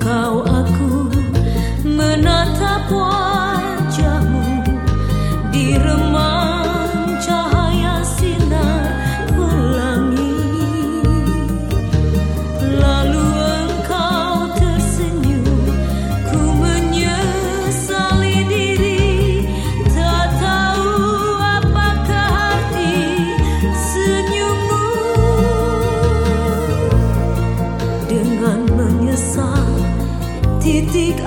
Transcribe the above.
kau titik